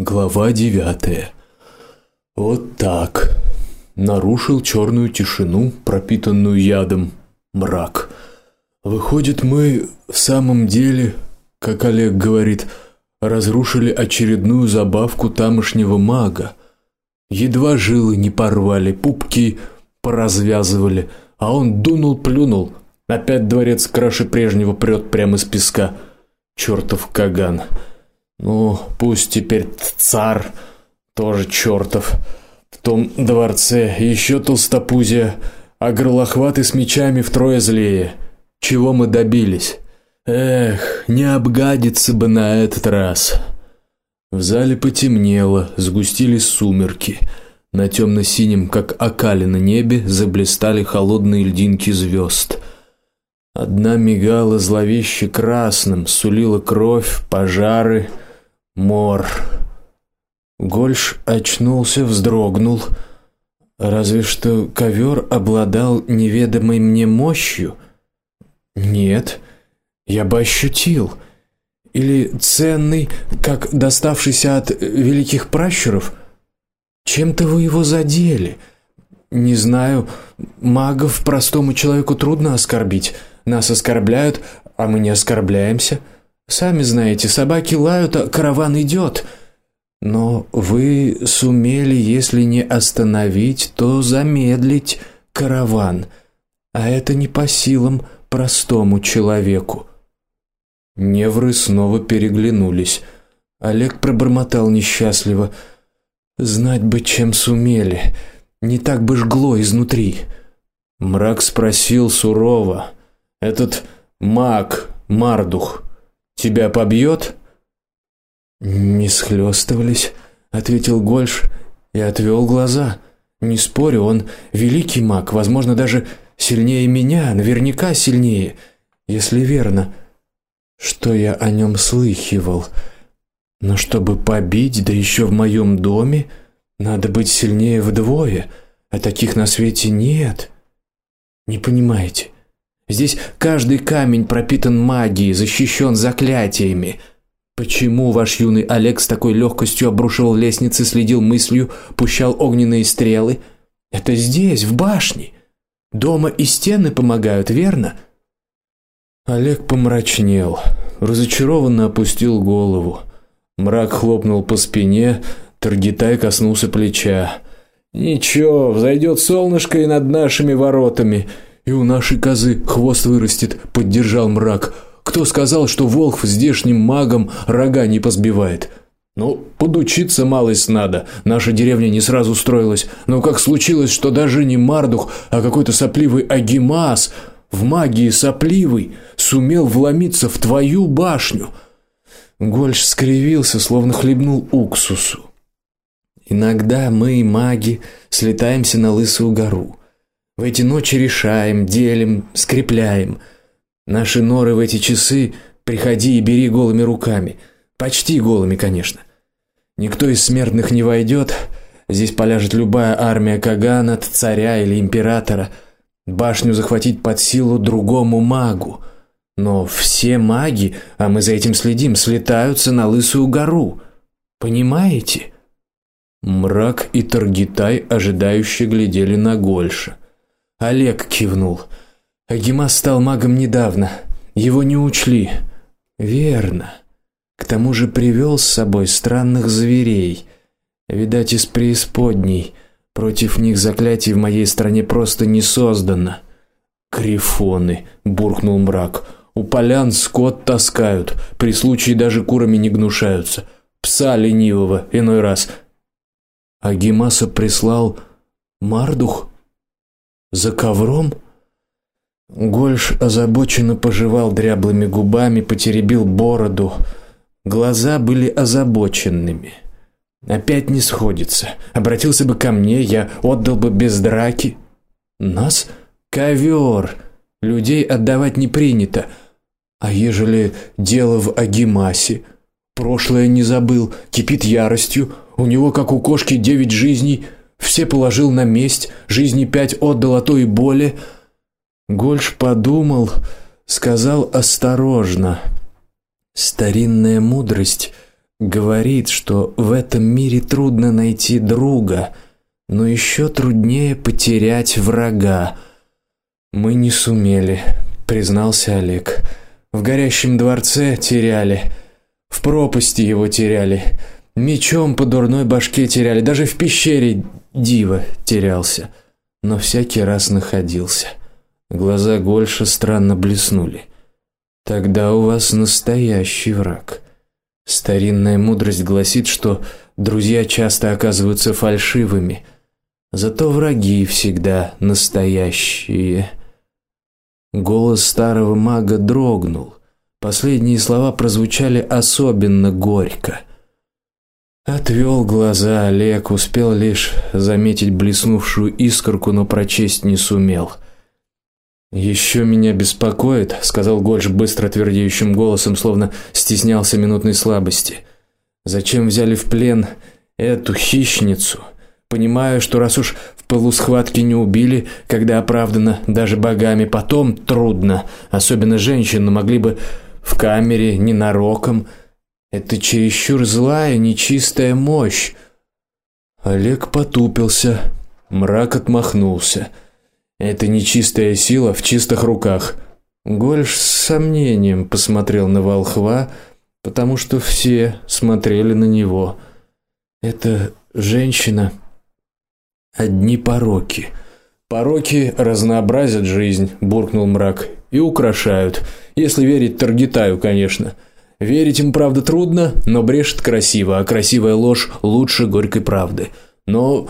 Глава девятая. Вот так. Нарушил черную тишину, пропитанную ядом, мрак. Выходит, мы в самом деле, как Олег говорит, разрушили очередную забавку тамошнего мага. Едва жилы не порвали, пупки поразвязывали, а он дунул-плюнул. Опять дворец краше прежнего прет прямо из песка. Чертов Каган. Ну, пусть теперь царь тоже чертов. В том дворце еще толстопузия, а горлохваты с мечами втрое злее. Чего мы добились? Эх, не обгадиться бы на этот раз. В зале потемнело, сгустились сумерки. На темно синем как окалина небе, заблестели холодные льдинки звезд. Одна мигала зловеще красным, сулила кровь, пожары, Мор. Гольш очнулся, вздрогнул. Разве что ковер обладал неведомой мне мощью. Нет, я бы ощутил. Или ценный, как доставшийся от великих пращуров. Чем-то вы его задели. Не знаю, магов простому человеку трудно оскорбить. Нас оскорбляют, а мы не оскорбляемся. Сами знаете, собаки лают, а караван идет. Но вы сумели, если не остановить, то замедлить караван. А это не по силам простому человеку. Невры снова переглянулись. Олег пробормотал несчастливо: "Знать бы, чем сумели, не так бы жгло изнутри". Мрак спросил сурово: "Этот маг Мардух Тебя побьет?» «Не схлестывались», — ответил Гольш и отвел глаза. «Не спорю, он великий маг, возможно, даже сильнее меня, наверняка сильнее, если верно, что я о нем слыхивал. Но чтобы побить, да еще в моем доме, надо быть сильнее вдвое, а таких на свете нет. Не понимаете? Здесь каждый камень пропитан магией, защищен заклятиями. Почему ваш юный Олег с такой легкостью обрушивал лестницы, следил мыслью, пущал огненные стрелы? Это здесь, в башне. Дома и стены помогают, верно? Олег помрачнел, разочарованно опустил голову. Мрак хлопнул по спине, Таргитай коснулся плеча. Ничего, взойдет солнышко и над нашими воротами. И у нашей козы хвост вырастет, поддержал мрак. Кто сказал, что волк здешним магом рога не позбивает? Ну, подучиться малость надо. Наша деревня не сразу строилась, но как случилось, что даже не Мардух, а какой-то сопливый Агимас в магии сопливый сумел вломиться в твою башню. Гольш скривился, словно хлебнул уксусу. Иногда мы, маги, слетаемся на лысую гору. В эти ночи решаем, делим, скрепляем. Наши норы в эти часы приходи и бери голыми руками, почти голыми, конечно. Никто из смертных не войдет. Здесь поляжет любая армия кагана, царя или императора. Башню захватить под силу другому магу. Но все маги, а мы за этим следим, слетаются на лысую гору. Понимаете? Мрак и Таргитай ожидающе глядели на Гольша. Олег кивнул. Агимас стал магом недавно. Его не учли. Верно. К тому же привел с собой странных зверей. Видать, из преисподней. Против них заклятий в моей стране просто не создано. Крифоны, буркнул мрак. У полян скот таскают, при случае даже курами не гнушаются. Пса ленивого иной раз. Агимаса прислал Мардух за ковром? Гольш озабоченно пожевал дряблыми губами, потеребил бороду. Глаза были озабоченными. Опять не сходится. Обратился бы ко мне, я отдал бы без драки. Нас ковер. Людей отдавать не принято. А ежели дело в Агимасе, прошлое не забыл, кипит яростью, у него как у кошки девять жизней, все положил на месть, жизни пять отдал, а то и более. Гольш подумал, сказал осторожно: "Старинная мудрость говорит, что в этом мире трудно найти друга, но еще труднее потерять врага. Мы не сумели, признался Олег. В горящем дворце теряли, в пропасти его теряли, мечом по дурной башке теряли, даже в пещере дива терялся, но всякий раз находился. Глаза Гольша странно блеснули. Тогда у вас настоящий враг. Старинная мудрость гласит, что друзья часто оказываются фальшивыми, зато враги всегда настоящие. Голос старого мага дрогнул. Последние слова прозвучали особенно горько. Отвел глаза Олег, успел лишь заметить блеснувшую искорку, но прочесть не сумел. Еще меня беспокоит, сказал Гольш быстро твердеющим голосом, словно стеснялся минутной слабости. Зачем взяли в плен эту хищницу? Понимаю, что раз уж в пылу схватки не убили, когда оправдано даже богами, потом трудно, особенно женщину могли бы в камере не ненароком. Это чересчур злая, нечистая мощь. Олег потупился, мрак отмахнулся. Это нечистая сила в чистых руках. Гольш с сомнением посмотрел на волхва, потому что все смотрели на него. Это женщина одни пороки. Пороки разнообразят жизнь, буркнул мрак, и украшают, если верить Таргитаю, конечно. Верить им, правда, трудно, но брешет красиво, а красивая ложь лучше горькой правды. Но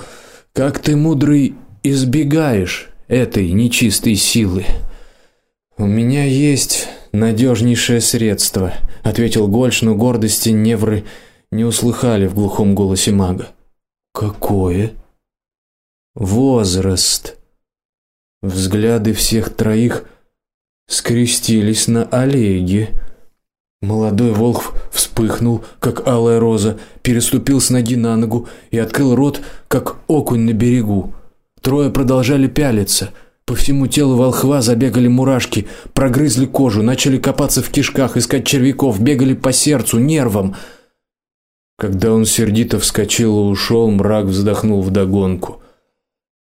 как ты мудрый избегаешь этой нечистой силы. У меня есть надежнейшее средство, ответил Гольш, но гордости невры не услыхали в глухом голосе мага. Какое? Возраст. Взгляды всех троих скрестились на Олеге. Молодой волк вспыхнул, как алая роза, переступил с ноги на ногу и открыл рот, как окунь на берегу. Трое продолжали пялиться. По всему телу волхва забегали мурашки, прогрызли кожу, начали копаться в кишках, искать червяков, бегали по сердцу, нервам. Когда он сердито вскочил и ушел, мрак вздохнул вдогонку.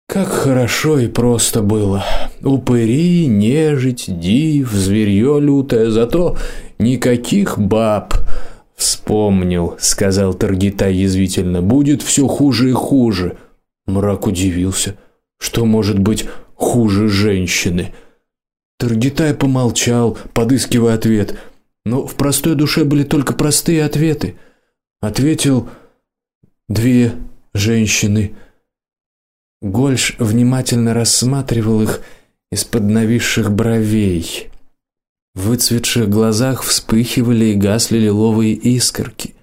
Как хорошо и просто было. Упыри, нежить, див, зверье лютое, зато никаких баб. Вспомнил, сказал Таргитай язвительно. Будет все хуже и хуже. Мрак удивился. Что может быть хуже женщины? Таргитай помолчал, подыскивая ответ, но в простой душе были только простые ответы. Ответил две женщины. Гольш внимательно рассматривал их из-под нависших бровей. В выцветших глазах вспыхивали и гасли лиловые искорки.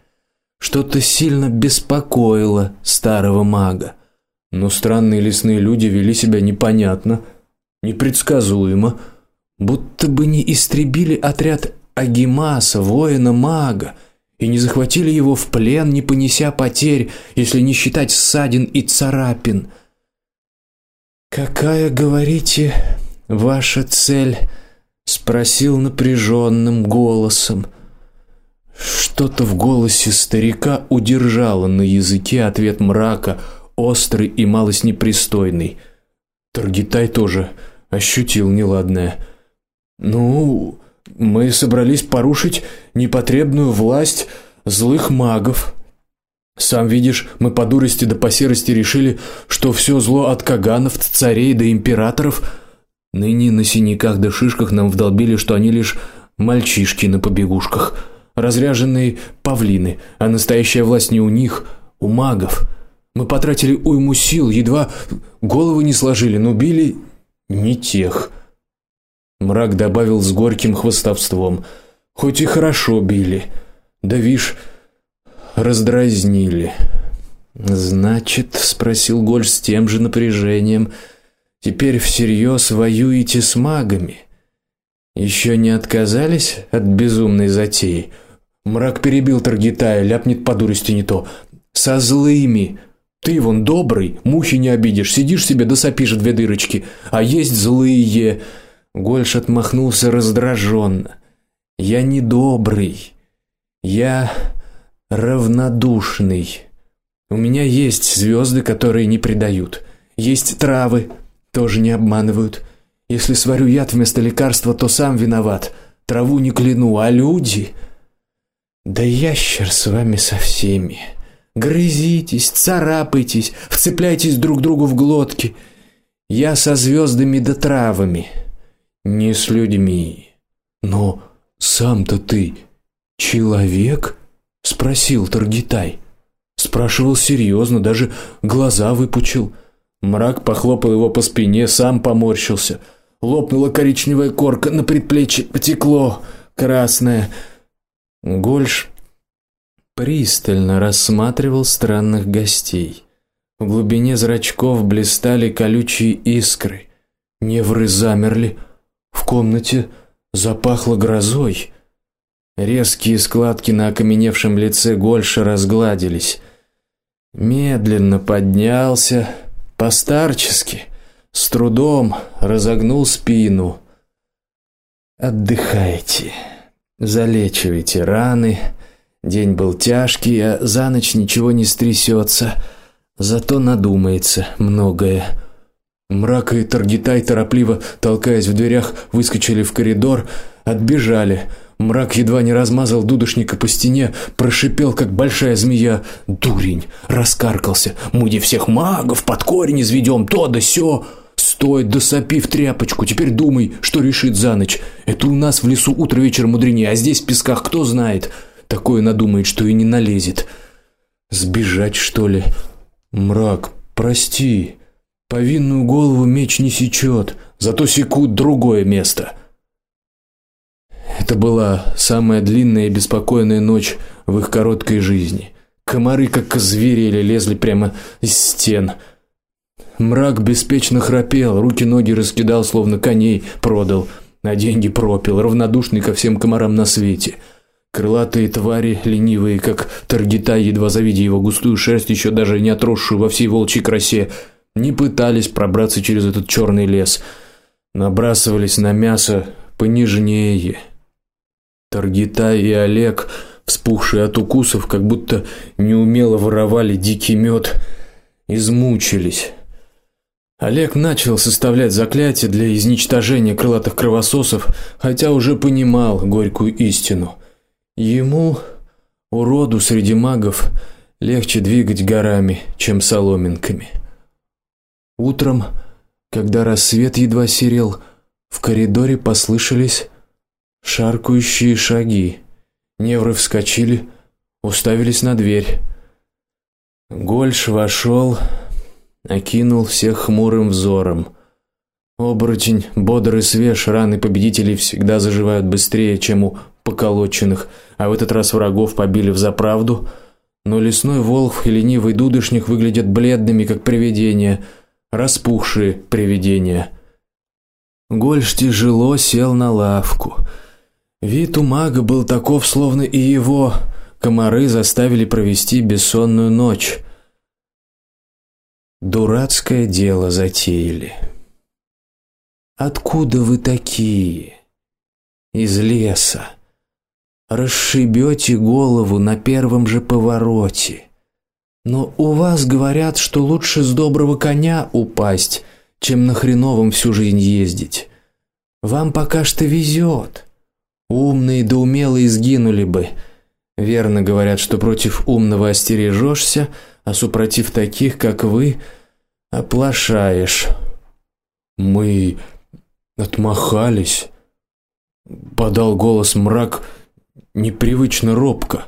Что-то сильно беспокоило старого мага. Но странные лесные люди вели себя непонятно, непредсказуемо, будто бы не истребили отряд Агимаса, воина-мага, и не захватили его в плен, не понеся потерь, если не считать ссадин и царапин. Какая, говорите, ваша цель? Спросил напряженным голосом. Что-то в голосе старика удержало на языке ответ мрака острый и малость непристойный. Таргитай тоже ощутил неладное. Ну, мы собрались порушить непотребную власть злых магов. Сам видишь, мы по дурости да по серости решили, что все зло от каганов, царей да императоров. Ныне на синяках да шишках нам вдолбили, что они лишь мальчишки на побегушках, разряженные павлины, а настоящая власть не у них, у магов. Мы потратили уйму сил, едва головы не сложили, но били не тех. Мрак добавил с горьким хвастовством: хоть и хорошо били, да вишь, раздразнили. Значит, спросил Гольш с тем же напряжением, теперь всерьез воюете с магами? Еще не отказались от безумной затеи? Мрак перебил Таргитая, ляпнет по дурости не то. Со злыми ты вон добрый, мухи не обидишь, сидишь себе да сопишь две дырочки, а есть злые. Гольш отмахнулся раздраженно. Я не добрый. Я равнодушный. У меня есть звезды, которые не предают. Есть травы, тоже не обманывают. Если сварю яд вместо лекарства, то сам виноват. Траву не кляну, а люди Да ящер с вами со всеми. Грызитесь, царапайтесь, вцепляйтесь друг другу в глотки. Я со звездами да травами, не с людьми. Но сам-то ты человек? спросил Таргитай. Спрашивал серьезно, даже глаза выпучил. Мрак похлопал его по спине, сам поморщился. Лопнула коричневая корка на предплечье, потекло красное. Гольш пристально рассматривал странных гостей. В глубине зрачков блистали колючие искры. Невры замерли. В комнате запахло грозой. Резкие складки на окаменевшем лице Гольша разгладились. Медленно поднялся, постарчески, с трудом разогнул спину. Отдыхайте, залечивайте раны. День был тяжкий, а за ночь ничего не стрясется, зато надумается многое. Мрак и Таргитай торопливо, толкаясь в дверях, выскочили в коридор, отбежали. Мрак едва не размазал дудошника по стене, прошипел как большая змея: "Дурень!" раскаркался. "Мы не всех магов под корень изведем, то да сё". Стой, да сопи в тряпочку. Теперь думай, что решит за ночь. Это у нас в лесу утро вечер мудренее, а здесь в песках кто знает. Такое надумает, что и не налезет. Сбежать, что ли? Мрак, прости. Повинную голову меч не сечет, зато секут другое место. Это была самая длинная и беспокойная ночь в их короткой жизни. Комары как озверели, лезли прямо из стен. Мрак беспечно храпел, руки-ноги раскидал, словно коней продал, на деньги пропил, равнодушный ко всем комарам на свете. Крылатые твари, ленивые, как таргита, едва завидя его густую шерсть, еще даже не отросшую во всей волчьей красе, не пытались пробраться через этот черный лес, набрасывались на мясо понежнее. Таргита и Олег, вспухшие от укусов, как будто неумело воровали дикий мед, измучились. Олег начал составлять заклятие для изничтожения крылатых кровососов, хотя уже понимал горькую истину. Ему, уроду среди магов, легче двигать горами, чем соломинками. Утром, когда рассвет едва серел, в коридоре послышались шаркающие шаги. Невры вскочили, уставились на дверь. Гольш вошел, окинул всех хмурым взором. Оборотень бодрый свеж, раны победителей всегда заживают быстрее, чем у поколоченных, а в этот раз врагов побили в заправду. Но лесной волк и ленивый дудошник выглядят бледными, как привидения, распухшие привидения. Гольш тяжело сел на лавку. Вид у мага был таков, словно и его комары заставили провести бессонную ночь. Дурацкое дело затеяли. Откуда вы такие? Из леса. Расшибете голову на первом же повороте. Но у вас говорят, что лучше с доброго коня упасть, чем на хреновом всю жизнь ездить. Вам пока что везет. Умные да умелые сгинули бы. Верно говорят, что против умного остережешься, а супротив таких, как вы, оплошаешь. Мы отмахались. Подал голос мрак непривычно робко.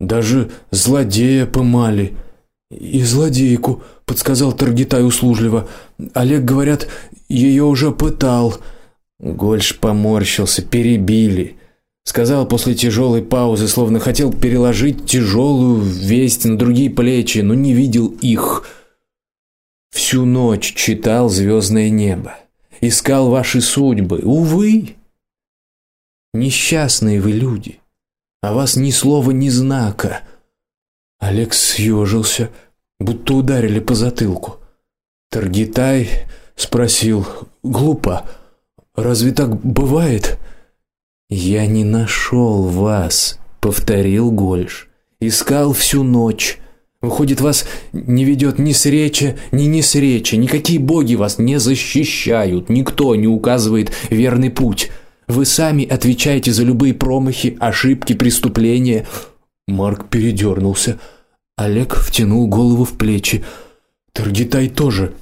Даже злодея помали. И злодейку, подсказал Таргитай услужливо. Олег, говорят, ее уже пытал. Гольш поморщился, перебили. Сказал после тяжелой паузы, словно хотел переложить тяжелую весть на другие плечи, но не видел их. Всю ночь читал звездное небо, искал ваши судьбы. Увы, несчастные вы люди. А вас ни слова, ни знака. Алекс съежился, будто ударили по затылку. Таргитай спросил глупо: Разве так бывает? Я не нашел вас, повторил Гольш. Искал всю ночь. Выходит, вас не ведет ни с речи, ни не с речи, никакие боги вас не защищают, никто не указывает верный путь. Вы сами отвечаете за любые промахи, ошибки, преступления. Марк передернулся. Олег втянул голову в плечи. Таргитай тоже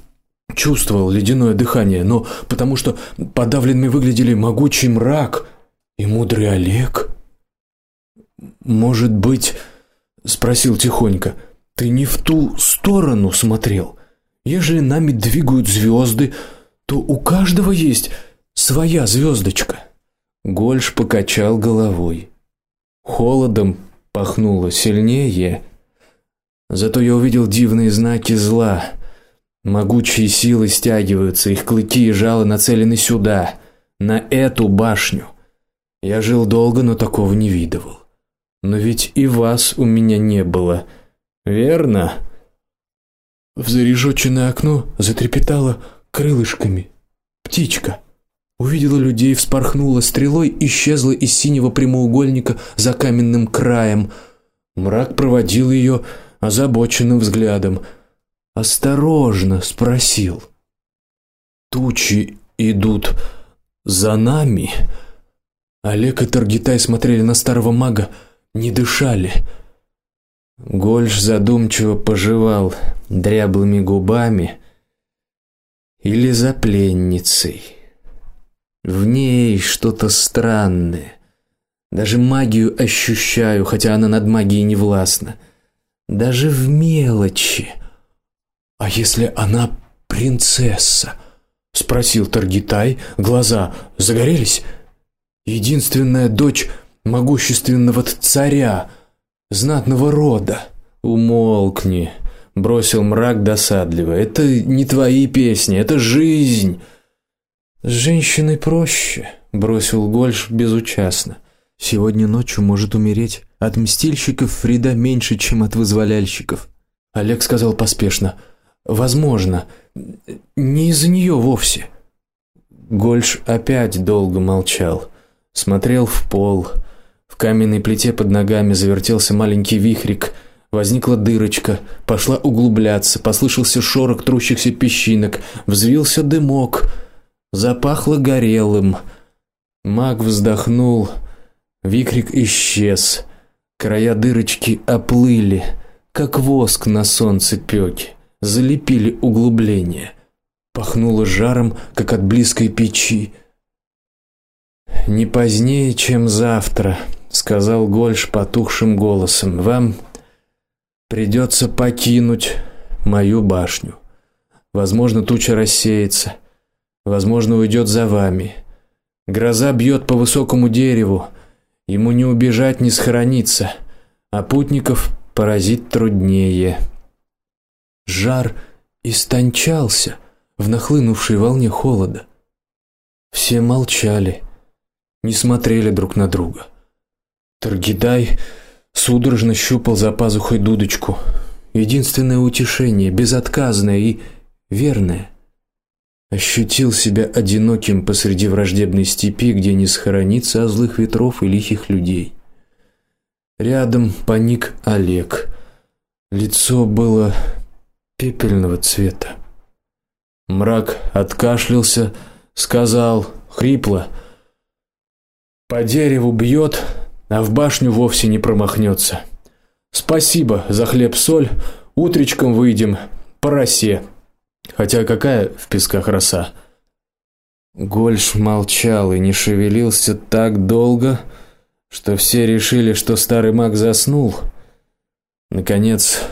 чувствовал ледяное дыхание, но потому что подавленными выглядели могучий мрак и мудрый Олег. Может быть, спросил тихонько. Ты не в ту сторону смотрел. Ежели нами двигают звезды, то у каждого есть своя звездочка. Гольш покачал головой. Холодом пахнуло сильнее. Зато я увидел дивные знаки зла. Могучие силы стягиваются, их клыки и жало нацелены сюда, на эту башню. Я жил долго, но такого не видывал. Но ведь и вас у меня не было, верно? В зарежёченное окно затрепетало крылышками птичка. Увидела людей, вспорхнула стрелой, исчезла из синего прямоугольника за каменным краем. Мрак проводил ее озабоченным взглядом. Осторожно спросил: "Тучи идут за нами?" Олег и Таргитай смотрели на старого мага, не дышали. Гольш задумчиво пожевал дряблыми губами или за пленницей. В ней что-то странное. Даже магию ощущаю, хотя она над магией не властна. Даже в мелочи. А если она принцесса? спросил Таргитай, глаза загорелись. Единственная дочь могущественного царя, знатного рода. Умолкни, бросил мрак досадливо. Это не твои песни, это жизнь. С женщиной проще, бросил Гольш безучастно. Сегодня ночью может умереть от мстильщиков Фрида меньше, чем от вызволяльщиков. Олег сказал поспешно: "Возможно, не из-за нее вовсе". Гольш опять долго молчал, смотрел в пол. В каменной плите под ногами завертелся маленький вихрик. Возникла дырочка, пошла углубляться, послышался шорох трущихся песчинок, взвился дымок. Запахло горелым. Маг вздохнул. Викрик исчез. Края дырочки оплыли, как воск на солнце пёки, залепили углубление. Пахнуло жаром, как от близкой печи. Не позднее, чем завтра, сказал Гольш потухшим голосом. Вам придется покинуть мою башню. Возможно, туча рассеется. Возможно, уйдет за вами. Гроза бьет по высокому дереву. Ему не убежать, не схорониться, а путников поразить труднее. Жар истончался в нахлынувшей волне холода. Все молчали, не смотрели друг на друга. Таргидай судорожно щупал за пазухой дудочку. Единственное утешение, безотказное и верное ощутил себя одиноким посреди враждебной степи, где не схорониться от злых ветров и лихих людей. Рядом паник Олег. Лицо было пепельного цвета. Мрак откашлялся, сказал хрипло: "По дереву бьет, а в башню вовсе не промахнется. Спасибо за хлеб-соль, утречком выйдем по росе". Хотя какая в песках роса? Гольш молчал и не шевелился так долго, что все решили, что старый маг заснул. Наконец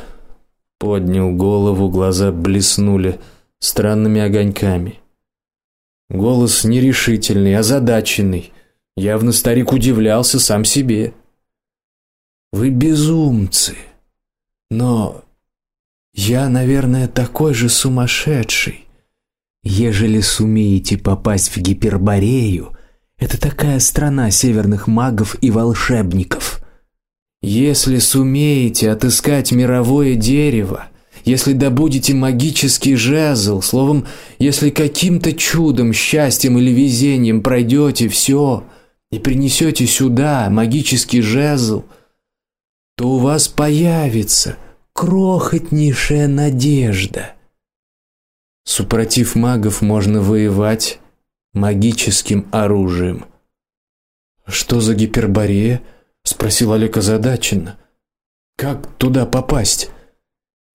поднял голову, глаза блеснули странными огоньками. Голос нерешительный, озадаченный. Явно старик удивлялся сам себе. Вы безумцы. Но я, наверное, такой же сумасшедший. Ежели сумеете попасть в Гиперборею, это такая страна северных магов и волшебников. Если сумеете отыскать мировое дерево, если добудете магический жезл, словом, если каким-то чудом, счастьем или везением пройдете все и принесете сюда магический жезл, то у вас появится крохотнейшая надежда. Супротив магов можно воевать магическим оружием. Что за гиперборея? Спросил Олег озадаченно. Как туда попасть?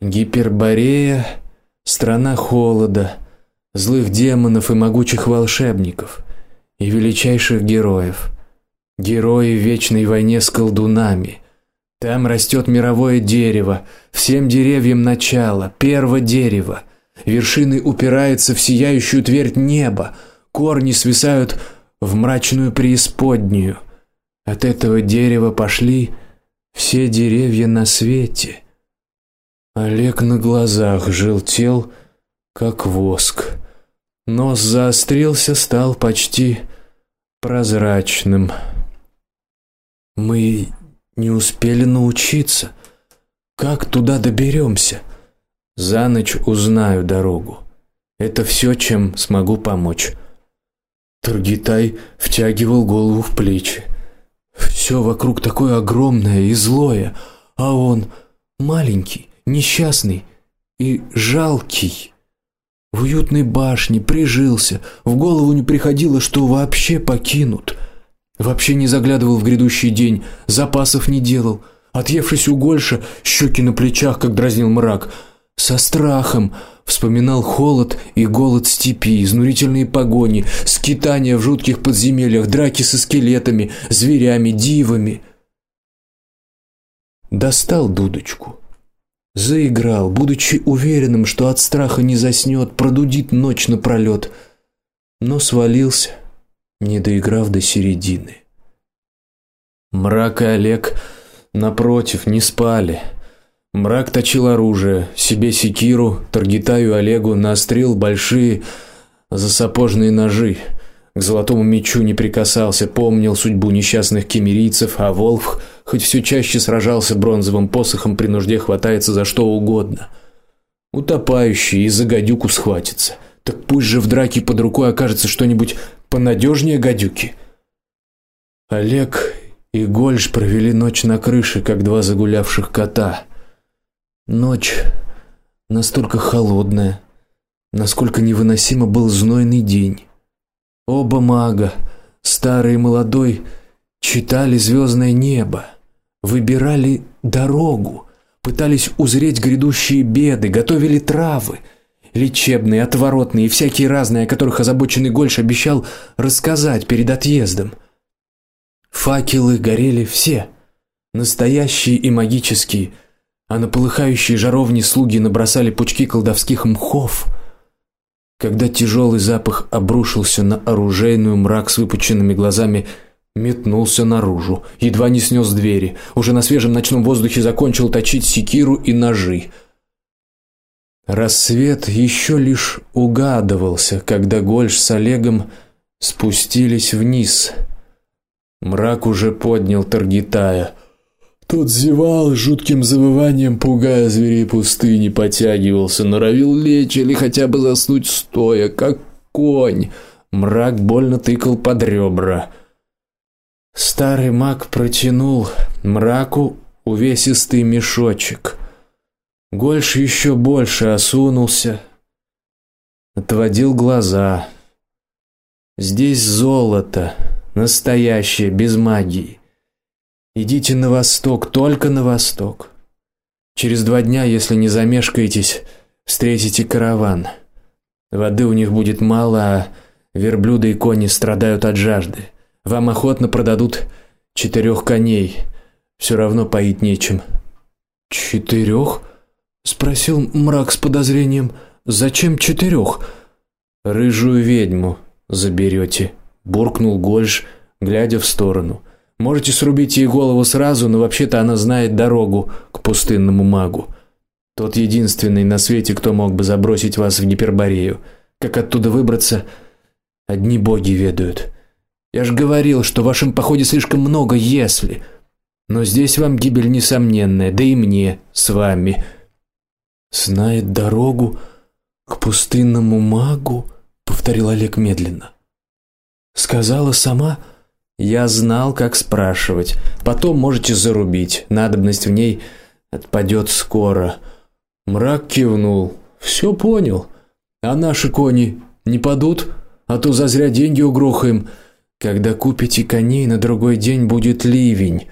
Гиперборея страна холода, злых демонов и могучих волшебников и величайших героев. Герои в вечной войне с колдунами. Там растет мировое дерево, всем деревьям начало, первое дерево. Вершины упираются в сияющую твердь неба, корни свисают в мрачную преисподнюю. От этого дерева пошли все деревья на свете. Олег на глазах желтел, как воск. Нос заострился, стал почти прозрачным. Мы не успели научиться. Как туда доберемся? За ночь узнаю дорогу. Это все, чем смогу помочь. Таргитай втягивал голову в плечи. Все вокруг такое огромное и злое, а он маленький, несчастный и жалкий. В уютной башне прижился, в голову не приходило, что вообще покинут. Вообще не заглядывал в грядущий день, запасов не делал. Отъевшись у Гольша, щеки на плечах, как дразнил мрак, со страхом вспоминал холод и голод степи, изнурительные погони, скитания в жутких подземельях, драки со скелетами, зверями, дивами. Достал дудочку. Заиграл, будучи уверенным, что от страха не заснёт, продудит ночь напролёт, но свалился не доиграв до середины. Мрак и Олег напротив не спали. Мрак точил оружие, себе секиру, Таргитаю Олегу наострил большие засапожные ножи. К золотому мечу не прикасался, помнил судьбу несчастных кемерийцев, а Волх хоть все чаще сражался бронзовым посохом, при нужде хватается за что угодно. Утопающий и за гадюку схватится. Так пусть же в драке под рукой окажется что-нибудь понадежнее гадюки. Олег и Гольш провели ночь на крыше, как два загулявших кота. Ночь настолько холодная, насколько невыносимо был знойный день. Оба мага, старый и молодой, читали звездное небо, выбирали дорогу, пытались узреть грядущие беды, готовили травы, лечебные, отворотные и всякие разные, о которых озабоченный Гольш обещал рассказать перед отъездом. Факелы горели все, настоящие и магические, а на полыхающие жаровни слуги набросали пучки колдовских мхов. Когда тяжелый запах обрушился на оружейную, мрак с выпученными глазами метнулся наружу, едва не снес двери. Уже на свежем ночном воздухе закончил точить секиру и ножи. Рассвет еще лишь угадывался, когда Гольш с Олегом спустились вниз. Мрак уже поднял Таргитая. Тот зевал жутким завыванием, пугая зверей пустыни, потягивался, норовил лечь или хотя бы заснуть стоя, как конь. Мрак больно тыкал под ребра. Старый маг протянул мраку увесистый мешочек. Гольш еще больше осунулся, отводил глаза. Здесь золото, настоящее, без магии. Идите на восток, только на восток. Через два дня, если не замешкаетесь, встретите караван. Воды у них будет мало, а верблюды и кони страдают от жажды. Вам охотно продадут четырех коней. Все равно поить нечем. Четырех? спросил мрак с подозрением. Зачем четырех? Рыжую ведьму заберете, буркнул Гольш, глядя в сторону. Можете срубить ей голову сразу, но вообще-то она знает дорогу к пустынному магу. Тот единственный на свете, кто мог бы забросить вас в Гиперборею. Как оттуда выбраться, одни боги ведают. Я же говорил, что в вашем походе слишком много если. Но здесь вам гибель несомненная, да и мне с вами знает дорогу к пустынному магу, повторил Олег медленно. Сказала сама, Я знал, как спрашивать. Потом можете зарубить. Надобность в ней отпадет скоро. Мрак кивнул. Все понял. А наши кони не падут, а то зазря деньги угрохаем. Когда купите коней, на другой день будет ливень.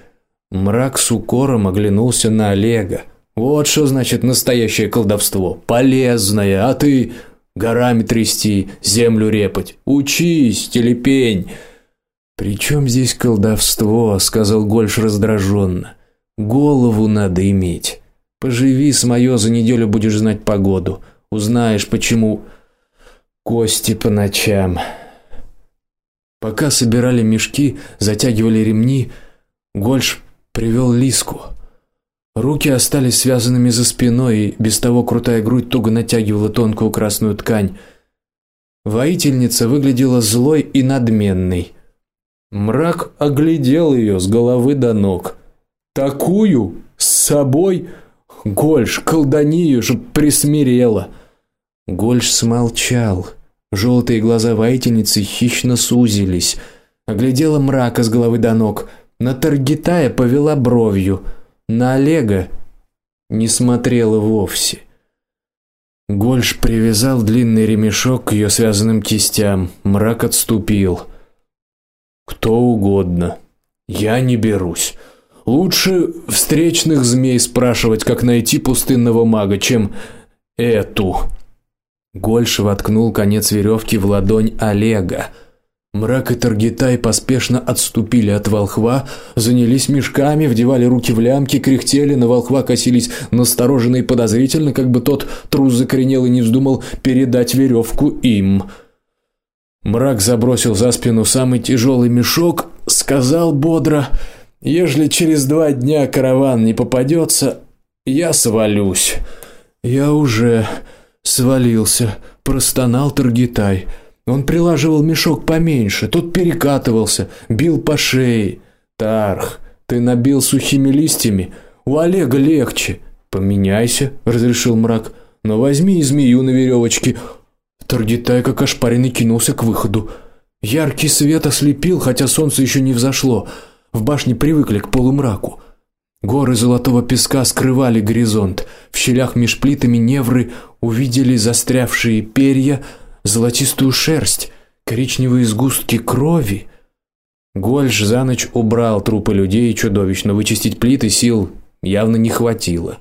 Мрак с укором оглянулся на Олега. Вот что значит настоящее колдовство. Полезное, а ты горами трясти, землю репать. Учись, телепень. Причем здесь колдовство, сказал Гольш раздраженно. Голову надо иметь. Поживи с моё за неделю будешь знать погоду. Узнаешь, почему кости по ночам. Пока собирали мешки, затягивали ремни, Гольш привел Лиску. Руки остались связанными за спиной, и без того крутая грудь туго натягивала тонкую красную ткань. Воительница выглядела злой и надменной. Мрак оглядел ее с головы до ног. Такую с собой Гольш колданию же присмирела. Гольш смолчал. Желтые глаза воительницы хищно сузились. Оглядела мрака с головы до ног. На Таргитая повела бровью, на Олега не смотрела вовсе. Гольш привязал длинный ремешок к ее связанным кистям. Мрак отступил. Кто угодно. Я не берусь. Лучше встречных змей спрашивать, как найти пустынного мага, чем эту. Гольш воткнул конец веревки в ладонь Олега. Мрак и Таргитай поспешно отступили от волхва, занялись мешками, вдевали руки в лямки, кряхтели, на волхва косились настороженно и подозрительно, как бы тот трус закоренел и не вздумал передать веревку им. Мрак забросил за спину самый тяжелый мешок, сказал бодро: "Ежели через два дня караван не попадется, я свалюсь". Я уже свалился, простонал Таргитай. Он прилаживал мешок поменьше, тот перекатывался, бил по шее. Тарх, ты набил сухими листьями, у Олега легче. Поменяйся, разрешил мрак. Но возьми и змею на веревочке. Таргитай как ошпаренный кинулся к выходу. Яркий свет ослепил, хотя солнце еще не взошло. В башне привыкли к полумраку. Горы золотого песка скрывали горизонт. В щелях меж плитами невры увидели застрявшие перья, золотистую шерсть, коричневые сгустки крови. Гольш за ночь убрал трупы людей и чудовищ, но вычистить плиты сил явно не хватило.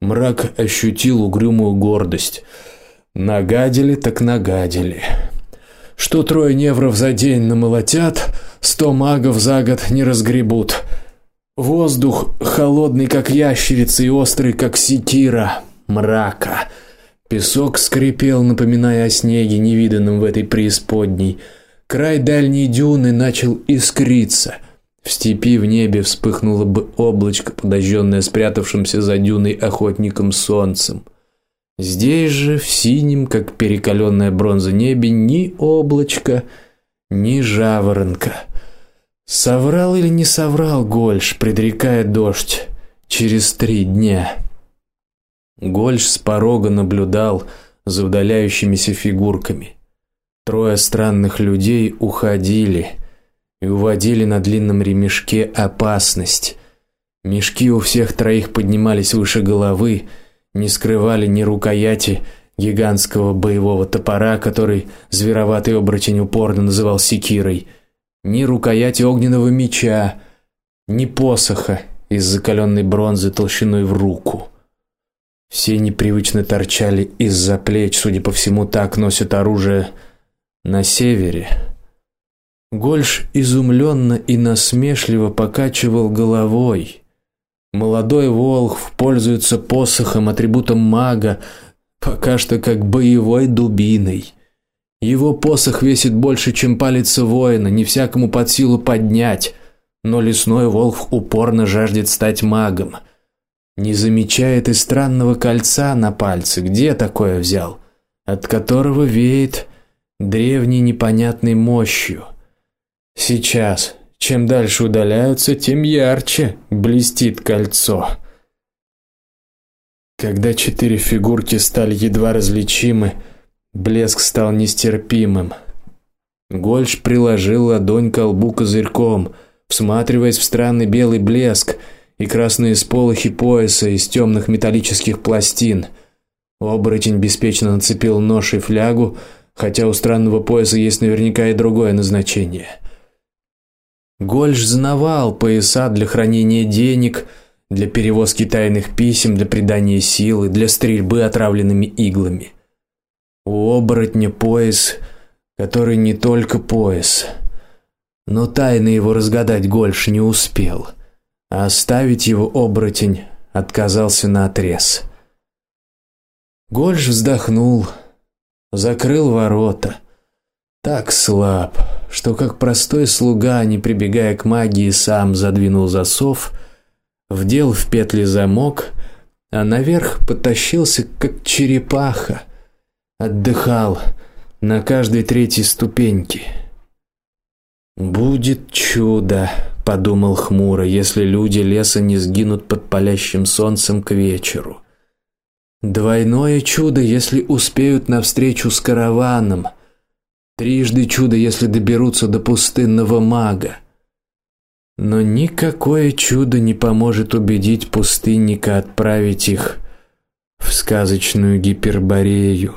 Мрак ощутил угрюмую гордость. Нагадили так нагадили. Что трое невров за день намолотят, сто магов за год не разгребут. Воздух холодный, как ящерица, и острый, как секира. Мрака. Песок скрипел, напоминая о снеге, невиданном в этой преисподней. Край дальней дюны начал искриться. В степи в небе вспыхнуло бы облачко, подожженное спрятавшимся за дюной охотником солнцем. Здесь же, в синем, как перекаленная бронза небе, ни облачка, ни жаворонка. Соврал или не соврал Гольш, предрекая дождь через три дня. Гольш с порога наблюдал за удаляющимися фигурками. Трое странных людей уходили и уводили на длинном ремешке опасность. Мешки у всех троих поднимались выше головы, не скрывали ни рукояти гигантского боевого топора, который звероватый оборотень упорно называл секирой, ни рукояти огненного меча, ни посоха из закаленной бронзы толщиной в руку. Все непривычно торчали из-за плеч, судя по всему, так носят оружие на севере. Гольш изумленно и насмешливо покачивал головой. Молодой волхв пользуется посохом, атрибутом мага, пока что как боевой дубиной. Его посох весит больше, чем палец воина, не всякому под силу поднять, но лесной волхв упорно жаждет стать магом. Не замечает и странного кольца на пальце, где такое взял, от которого веет древней непонятной мощью. Сейчас, чем дальше удаляются, тем ярче блестит кольцо. Когда четыре фигурки стали едва различимы, блеск стал нестерпимым. Гольш приложил ладонь к колбу козырьком, всматриваясь в странный белый блеск и красные сполохи пояса из темных металлических пластин. Оборотень беспечно нацепил нож и флягу, хотя у странного пояса есть наверняка и другое назначение. Гольш знавал пояса для хранения денег, для перевозки тайных писем, для придания силы, для стрельбы отравленными иглами. У оборотня пояс, который не только пояс, но тайны его разгадать Гольш не успел, а оставить его оборотень отказался наотрез. Гольш вздохнул, закрыл ворота. Так слаб, что как простой слуга, не прибегая к магии, сам задвинул засов, вдел в петли замок, а наверх потащился как черепаха. Отдыхал на каждой третьей ступеньке. Будет чудо, подумал хмуро, если люди леса не сгинут под палящим солнцем к вечеру. Двойное чудо, если успеют навстречу с караваном. Трижды чудо, если доберутся до пустынного мага. Но никакое чудо не поможет убедить пустынника отправить их в сказочную Гиперборею.